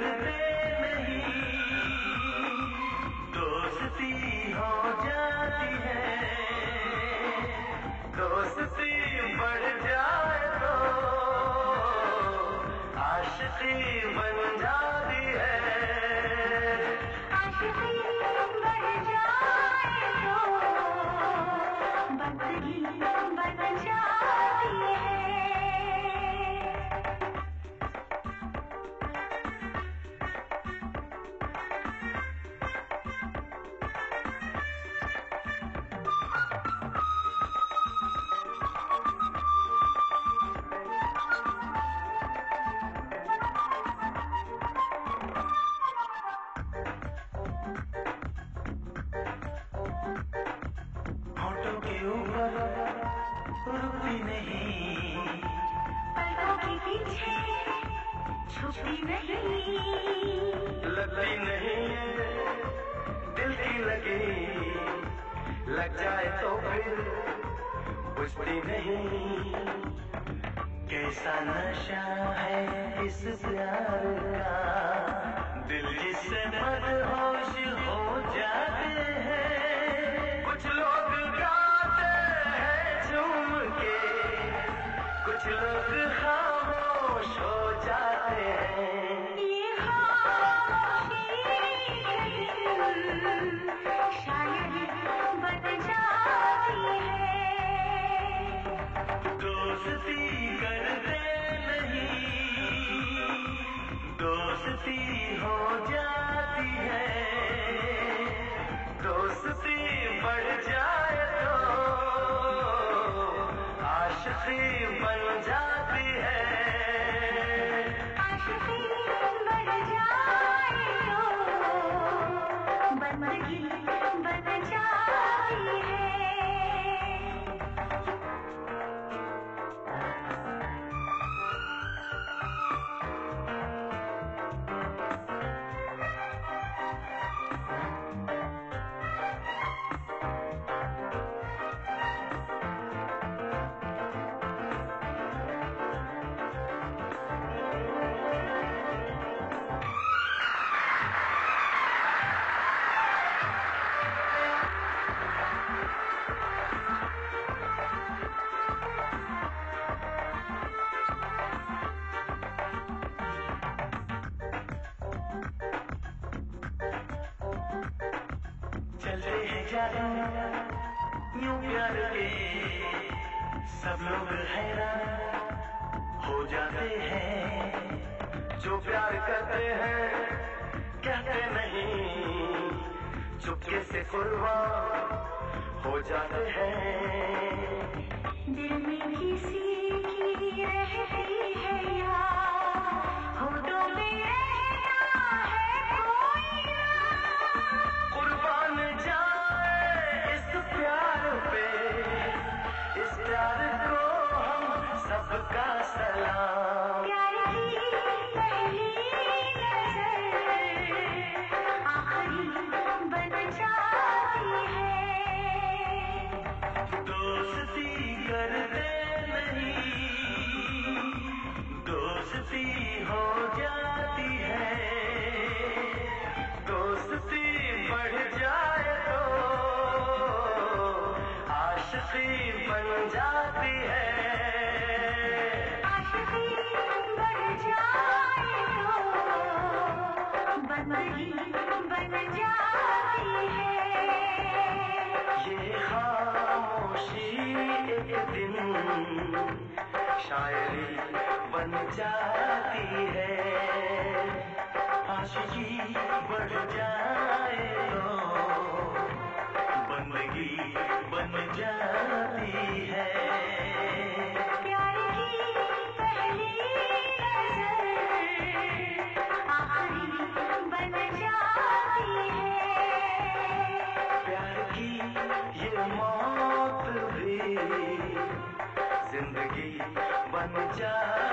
la la पीछे छुपती नहीं लगती नहीं दिल की लगी लग जाए तो फिर बुझती नहीं कैसा नशा है। इस प्यार का दिल जिससे मदहोश हो। दोस्ती हो जाती है। दोस्ती बढ़ जाए चलते यूँ प्यार के सब लोग हैरान, हो जाते हैं। जो प्यार करते हैं कहते नहीं चुपके से कुर्बान हो जाते हैं। शायरी बन जाती है। आशिकी बढ़ जाए तो बंदगी बन जाती है। प्यार की पहली नज़र आखिरी बन जाती है। प्यार की ये मौत 我们家。